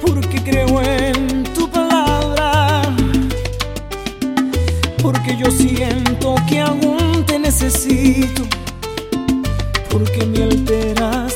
porque creo en tu palabra, porque yo siento que aún te necesito, porque me alteras.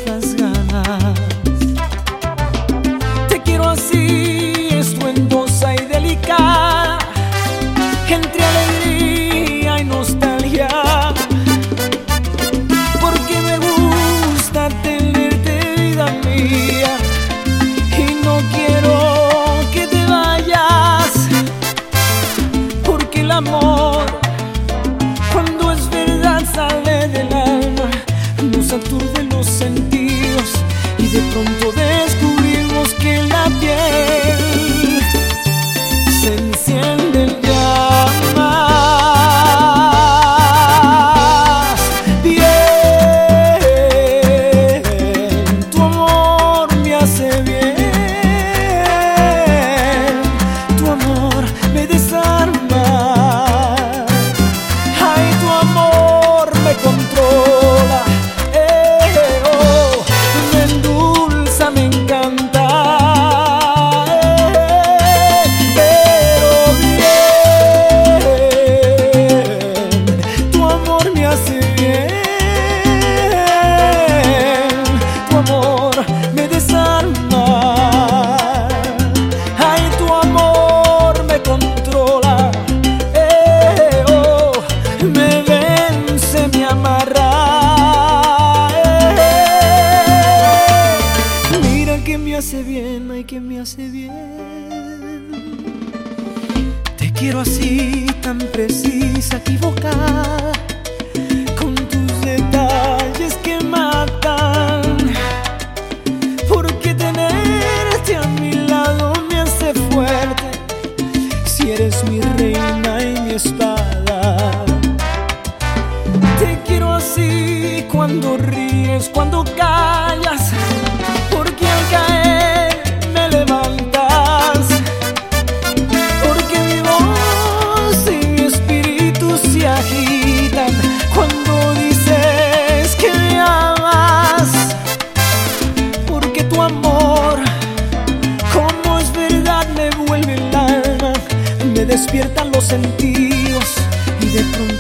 me hace bien. Te quiero así, tan precisa, equivocada, con tus detalles que matan. Porque tenerte a mi lado me hace fuerte, si eres mi reina y mi espada. Te quiero así, cuando ríes, cuando caes Despierta los sentidos y de pronto